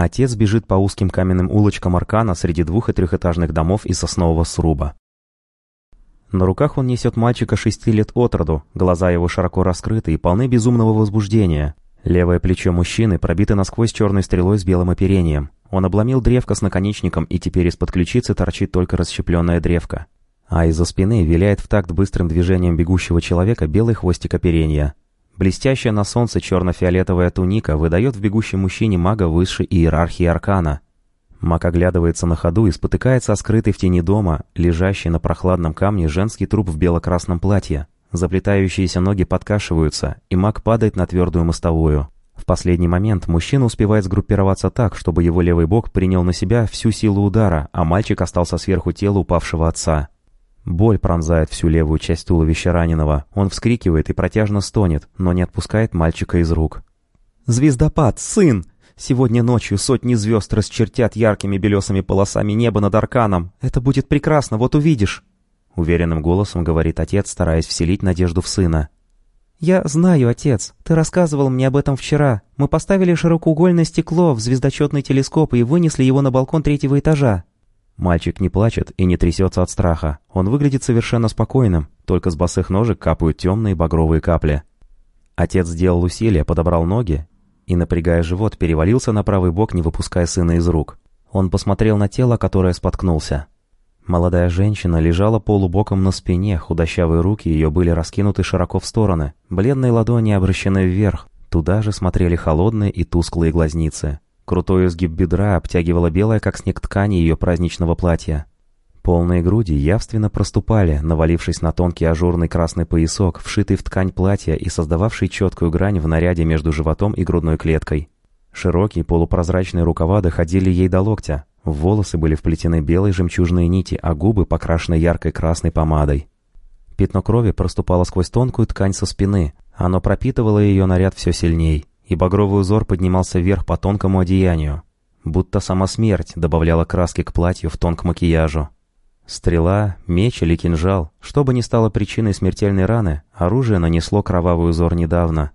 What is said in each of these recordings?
Отец бежит по узким каменным улочкам Аркана среди двух- и трехэтажных домов из соснового сруба. На руках он несет мальчика шести лет от роду, глаза его широко раскрыты и полны безумного возбуждения. Левое плечо мужчины пробито насквозь черной стрелой с белым оперением. Он обломил древко с наконечником, и теперь из-под ключицы торчит только расщепленная древко. А из-за спины виляет в такт быстрым движением бегущего человека белый хвостик оперения. Блестящая на солнце черно-фиолетовая туника выдает в бегущем мужчине мага высшей иерархии аркана. Маг оглядывается на ходу и спотыкается о скрытый в тени дома, лежащий на прохладном камне женский труп в бело-красном платье. Заплетающиеся ноги подкашиваются, и маг падает на твердую мостовую. В последний момент мужчина успевает сгруппироваться так, чтобы его левый бок принял на себя всю силу удара, а мальчик остался сверху тела упавшего отца. Боль пронзает всю левую часть туловища раненого. Он вскрикивает и протяжно стонет, но не отпускает мальчика из рук. «Звездопад! Сын! Сегодня ночью сотни звезд расчертят яркими белесыми полосами небо над Арканом. Это будет прекрасно, вот увидишь!» Уверенным голосом говорит отец, стараясь вселить надежду в сына. «Я знаю, отец. Ты рассказывал мне об этом вчера. Мы поставили широкоугольное стекло в звездочетный телескоп и вынесли его на балкон третьего этажа. Мальчик не плачет и не трясется от страха. Он выглядит совершенно спокойным, только с босых ножек капают темные багровые капли. Отец сделал усилие, подобрал ноги и, напрягая живот, перевалился на правый бок, не выпуская сына из рук. Он посмотрел на тело, которое споткнулся. Молодая женщина лежала полубоком на спине, худощавые руки ее были раскинуты широко в стороны, бледные ладони обращены вверх, туда же смотрели холодные и тусклые глазницы. Крутой изгиб бедра обтягивала белая, как снег ткани ее праздничного платья. Полные груди явственно проступали, навалившись на тонкий ажурный красный поясок, вшитый в ткань платья и создававший четкую грань в наряде между животом и грудной клеткой. Широкие полупрозрачные рукава доходили ей до локтя, волосы были вплетены белые жемчужные нити, а губы покрашены яркой красной помадой. Пятно крови проступало сквозь тонкую ткань со спины, оно пропитывало ее наряд все сильней и багровый узор поднимался вверх по тонкому одеянию, будто сама смерть добавляла краски к платью в тон к макияжу. Стрела, меч или кинжал, что бы ни стало причиной смертельной раны, оружие нанесло кровавый узор недавно.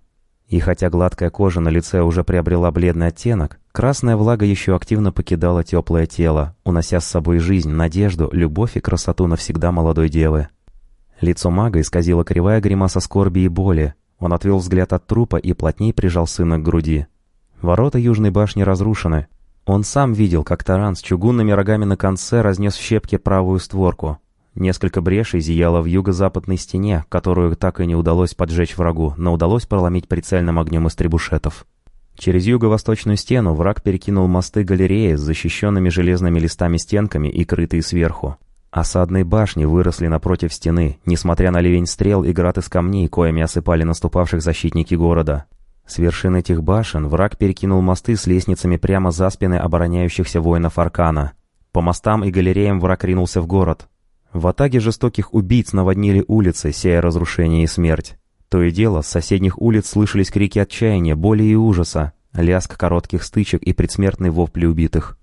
И хотя гладкая кожа на лице уже приобрела бледный оттенок, красная влага еще активно покидала теплое тело, унося с собой жизнь, надежду, любовь и красоту навсегда молодой девы. Лицо мага исказило кривая гримаса скорби и боли, он отвел взгляд от трупа и плотней прижал сына к груди. Ворота Южной башни разрушены. Он сам видел, как таран с чугунными рогами на конце разнес в щепки правую створку. Несколько брешей зияло в юго-западной стене, которую так и не удалось поджечь врагу, но удалось проломить прицельным огнем из требушетов. Через юго-восточную стену враг перекинул мосты галереи с защищенными железными листами стенками и крытые сверху. Осадные башни выросли напротив стены, несмотря на ливень стрел и град из камней, коими осыпали наступавших защитники города. С вершин этих башен враг перекинул мосты с лестницами прямо за спины обороняющихся воинов Аркана. По мостам и галереям враг ринулся в город. В атаге жестоких убийц наводнили улицы, сея разрушение и смерть. То и дело, с соседних улиц слышались крики отчаяния, боли и ужаса, лязг коротких стычек и предсмертный вопли убитых.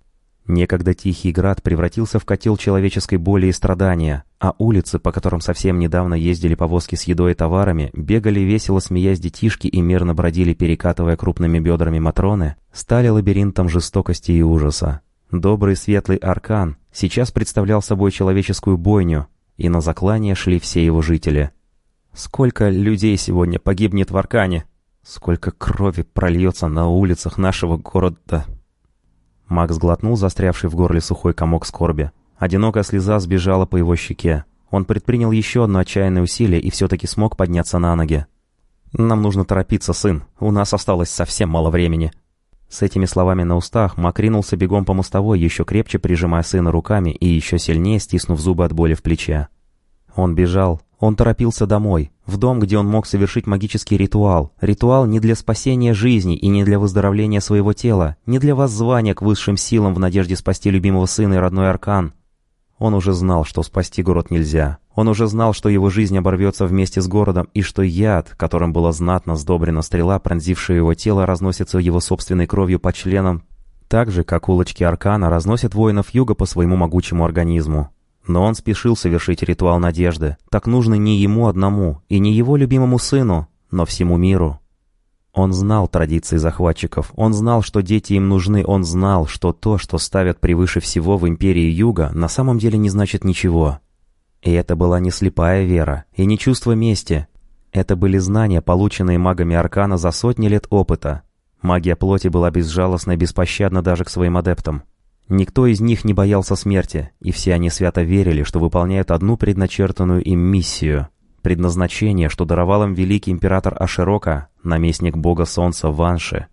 Некогда тихий град превратился в котел человеческой боли и страдания, а улицы, по которым совсем недавно ездили повозки с едой и товарами, бегали весело смеясь детишки и мирно бродили, перекатывая крупными бедрами матроны, стали лабиринтом жестокости и ужаса. Добрый светлый аркан сейчас представлял собой человеческую бойню, и на заклание шли все его жители. Сколько людей сегодня погибнет в аркане? Сколько крови прольется на улицах нашего города? Макс глотнул застрявший в горле сухой комок скорби. Одинокая слеза сбежала по его щеке. Он предпринял еще одно отчаянное усилие и все-таки смог подняться на ноги. «Нам нужно торопиться, сын. У нас осталось совсем мало времени». С этими словами на устах Мак ринулся бегом по мостовой, еще крепче прижимая сына руками и еще сильнее стиснув зубы от боли в плече. Он бежал, он торопился домой, в дом, где он мог совершить магический ритуал. Ритуал не для спасения жизни и не для выздоровления своего тела, не для воззвания к высшим силам в надежде спасти любимого сына и родной Аркан. Он уже знал, что спасти город нельзя. Он уже знал, что его жизнь оборвется вместе с городом, и что яд, которым была знатно сдобрена стрела, пронзившая его тело, разносится его собственной кровью по членам, так же, как улочки Аркана разносят воинов Юга по своему могучему организму. Но он спешил совершить ритуал надежды, так нужный не ему одному и не его любимому сыну, но всему миру. Он знал традиции захватчиков, он знал, что дети им нужны, он знал, что то, что ставят превыше всего в Империи Юга, на самом деле не значит ничего. И это была не слепая вера, и не чувство мести. Это были знания, полученные магами Аркана за сотни лет опыта. Магия плоти была безжалостна и беспощадна даже к своим адептам. Никто из них не боялся смерти, и все они свято верили, что выполняют одну предначертанную им миссию. Предназначение, что даровал им великий император Аширока, наместник бога солнца Ванши.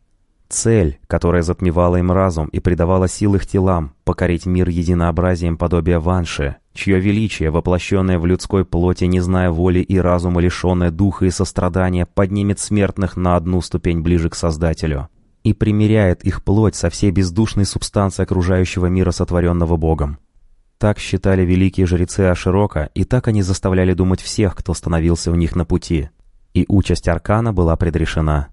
Цель, которая затмевала им разум и придавала сил их телам, покорить мир единообразием подобия Ванши, чье величие, воплощенное в людской плоти, не зная воли и разума, лишенное духа и сострадания, поднимет смертных на одну ступень ближе к Создателю и примиряет их плоть со всей бездушной субстанцией окружающего мира, сотворенного Богом. Так считали великие жрецы Аширока, и так они заставляли думать всех, кто становился у них на пути. И участь Аркана была предрешена.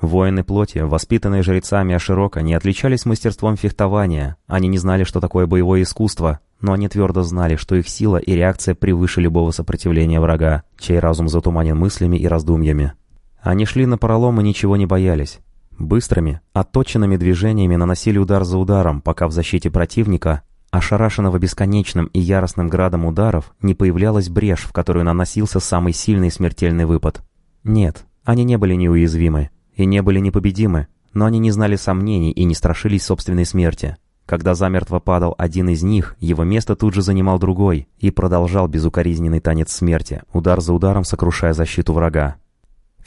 Воины плоти, воспитанные жрецами Аширока, не отличались мастерством фехтования, они не знали, что такое боевое искусство, но они твердо знали, что их сила и реакция превыше любого сопротивления врага, чей разум затуманен мыслями и раздумьями. Они шли на пролом и ничего не боялись. Быстрыми, отточенными движениями наносили удар за ударом, пока в защите противника, ошарашенного бесконечным и яростным градом ударов, не появлялась брешь, в которую наносился самый сильный смертельный выпад. Нет, они не были неуязвимы и не были непобедимы, но они не знали сомнений и не страшились собственной смерти. Когда замертво падал один из них, его место тут же занимал другой и продолжал безукоризненный танец смерти, удар за ударом сокрушая защиту врага.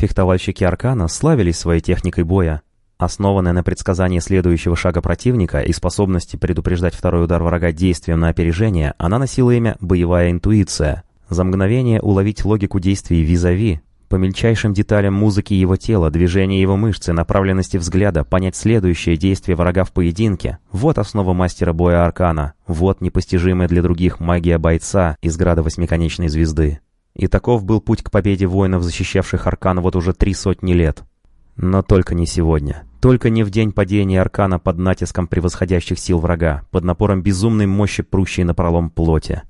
Фехтовальщики Аркана славились своей техникой боя, основанная на предсказании следующего шага противника и способности предупреждать второй удар врага действием на опережение, она носила имя «боевая интуиция». За мгновение уловить логику действий визави, по мельчайшим деталям музыки его тела, движения его мышцы, направленности взгляда, понять следующее действие врага в поединке. Вот основа мастера боя Аркана. Вот непостижимая для других магия бойца из града восьмиконечной звезды. И таков был путь к победе воинов, защищавших Аркан вот уже три сотни лет. Но только не сегодня. Только не в день падения Аркана под натиском превосходящих сил врага, под напором безумной мощи, прущей на пролом плоти.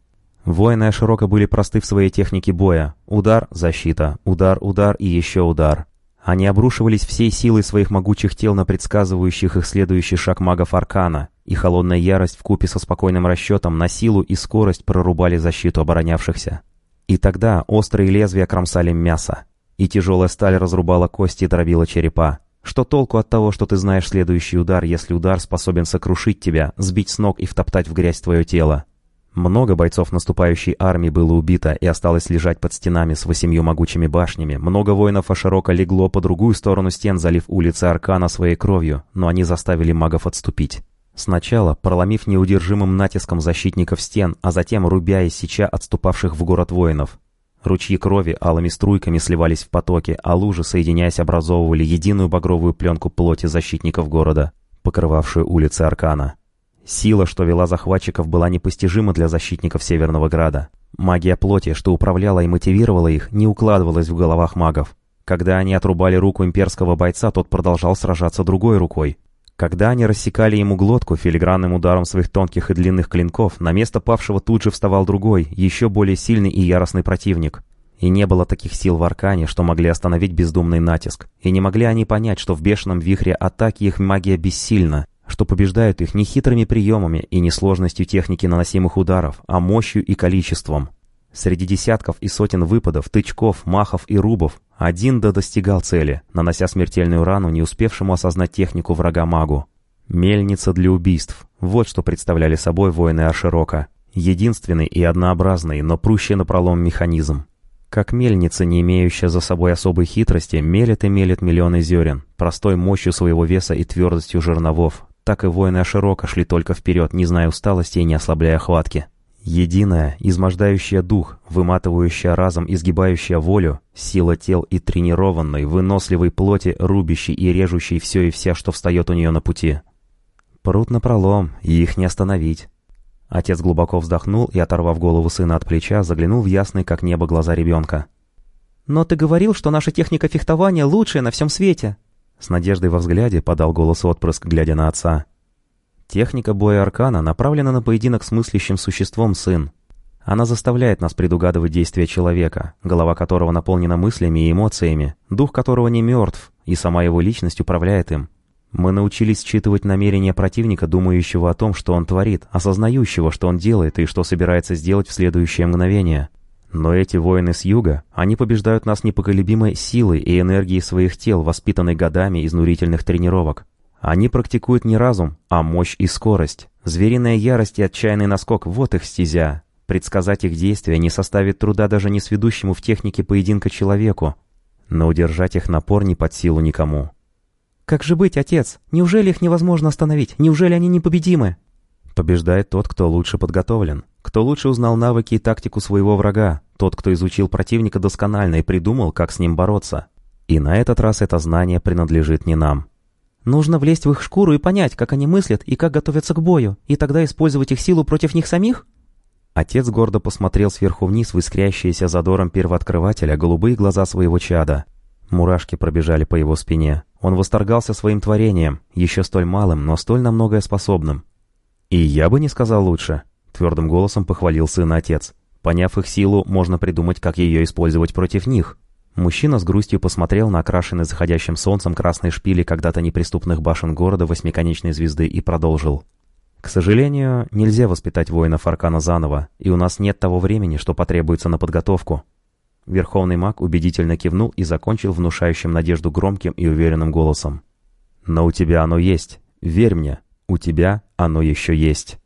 Воины Аширока были просты в своей технике боя. Удар, защита, удар, удар и еще удар. Они обрушивались всей силой своих могучих тел на предсказывающих их следующий шаг магов Аркана, и холодная ярость вкупе со спокойным расчетом на силу и скорость прорубали защиту оборонявшихся. И тогда острые лезвия кромсали мясо, и тяжелая сталь разрубала кости и дробила черепа. Что толку от того, что ты знаешь следующий удар, если удар способен сокрушить тебя, сбить с ног и втоптать в грязь твое тело? Много бойцов наступающей армии было убито и осталось лежать под стенами с восемью могучими башнями. Много воинов Аширока легло по другую сторону стен, залив улицы Аркана своей кровью, но они заставили магов отступить. Сначала проломив неудержимым натиском защитников стен, а затем рубя и сеча отступавших в город воинов. Ручьи крови алыми струйками сливались в потоки, а лужи, соединяясь, образовывали единую багровую пленку плоти защитников города, покрывавшую улицы Аркана. Сила, что вела захватчиков, была непостижима для защитников Северного Града. Магия плоти, что управляла и мотивировала их, не укладывалась в головах магов. Когда они отрубали руку имперского бойца, тот продолжал сражаться другой рукой. Когда они рассекали ему глотку филигранным ударом своих тонких и длинных клинков, на место павшего тут же вставал другой, еще более сильный и яростный противник. И не было таких сил в Аркане, что могли остановить бездумный натиск. И не могли они понять, что в бешеном вихре атаки их магия бессильна, что побеждают их не хитрыми приемами и не сложностью техники наносимых ударов, а мощью и количеством. Среди десятков и сотен выпадов, тычков, махов и рубов один да достигал цели, нанося смертельную рану не успевшему осознать технику врага-магу. Мельница для убийств. Вот что представляли собой воины Аширока. Единственный и однообразный, но прущий напролом механизм. Как мельница, не имеющая за собой особой хитрости, мелет и мелет миллионы зерен, простой мощью своего веса и твердостью жерновов, так и воины Аширока шли только вперед, не зная усталости и не ослабляя хватки. Единая, измождающая дух, выматывающая разом, изгибающая волю, сила тел и тренированной, выносливой плоти, рубящей и режущей все и вся, что встает у нее на пути. Прут напролом, и их не остановить. Отец глубоко вздохнул и, оторвав голову сына от плеча, заглянул в ясный, как небо, глаза ребенка. «Но ты говорил, что наша техника фехтования лучшая на всем свете!» С надеждой во взгляде подал голос отпрыск, глядя на отца. Техника боя Аркана направлена на поединок с мыслящим существом, сын. Она заставляет нас предугадывать действия человека, голова которого наполнена мыслями и эмоциями, дух которого не мертв, и сама его личность управляет им. Мы научились считывать намерения противника, думающего о том, что он творит, осознающего, что он делает и что собирается сделать в следующее мгновение. Но эти воины с юга, они побеждают нас непоколебимой силой и энергией своих тел, воспитанной годами изнурительных тренировок. Они практикуют не разум, а мощь и скорость. Звериная ярость и отчаянный наскок – вот их стезя. Предсказать их действия не составит труда даже не сведущему в технике поединка человеку, но удержать их напор не под силу никому. «Как же быть, отец? Неужели их невозможно остановить? Неужели они непобедимы?» Побеждает тот, кто лучше подготовлен, кто лучше узнал навыки и тактику своего врага, тот, кто изучил противника досконально и придумал, как с ним бороться. И на этот раз это знание принадлежит не нам. Нужно влезть в их шкуру и понять, как они мыслят и как готовятся к бою, и тогда использовать их силу против них самих? Отец гордо посмотрел сверху вниз в искрящиеся задором первооткрывателя голубые глаза своего чада. Мурашки пробежали по его спине. Он восторгался своим творением, еще столь малым, но столь на многое способным. «И я бы не сказал лучше», — твердым голосом похвалил сын отец. «Поняв их силу, можно придумать, как ее использовать против них». Мужчина с грустью посмотрел на окрашенные заходящим солнцем красные шпили когда-то неприступных башен города восьмиконечной звезды и продолжил. К сожалению, нельзя воспитать воинов Аркана заново, и у нас нет того времени, что потребуется на подготовку. Верховный маг убедительно кивнул и закончил внушающим надежду громким и уверенным голосом. «Но у тебя оно есть. Верь мне, у тебя оно еще есть».